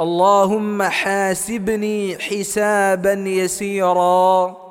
اللهم حاسبني حسابا يسيرا.